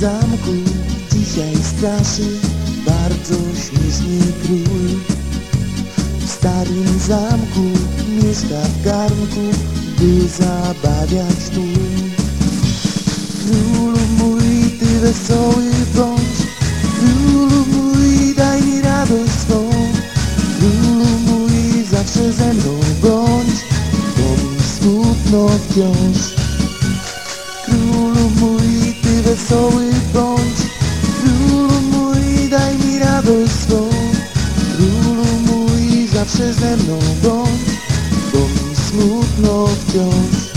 zamku dzisiaj straszy bardzo śmieszny król. W starym zamku mieszka w garnku, by zabawiać tłum. Królu mój, ty wesoły bądź, królu mój, daj mi radość swą. Królu mój, zawsze ze mną bądź, bo mi smutno wciąż. Wesoły bądź. Królu mój, daj mi radość swą. Królu mój, zawsze ze mną bądź Bo mi smutno wciąż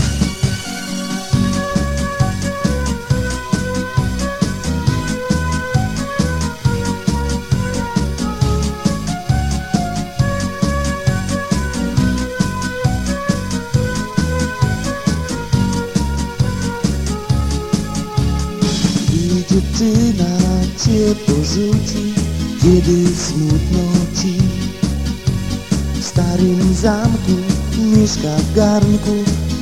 dziewczyna cię porzuci, kiedy smutno ci. W starym zamku mieszka w garnku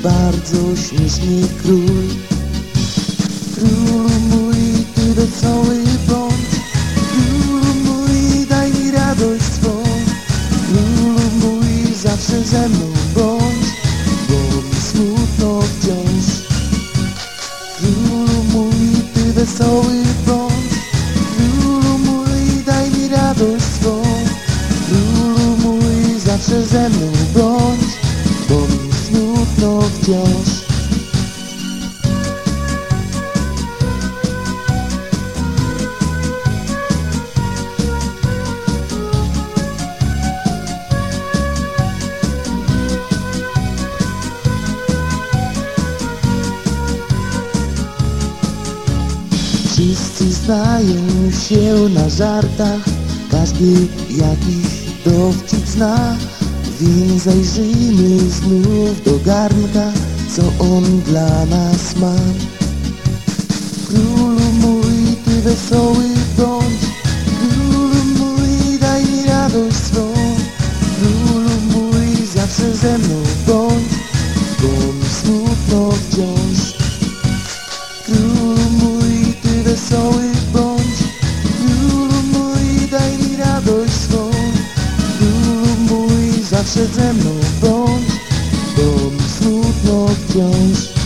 bardzo śmieszny król. Królu mój, ty wesoły bądź, ze mną bądź Bo mi smutno wciąż. Wszyscy znają się na żartach Każdy jakiś dowcip zna Więc zajrzyjmy znów do garnka Co on dla nas ma. Królu mój, ty wesoły bądź. Królu mój, daj mi radość swą. Królu mój, zawsze ze mną bądź Bo mi smutno wciąż. Królu zawsze ze mną bądź Bo mi smutno wciąż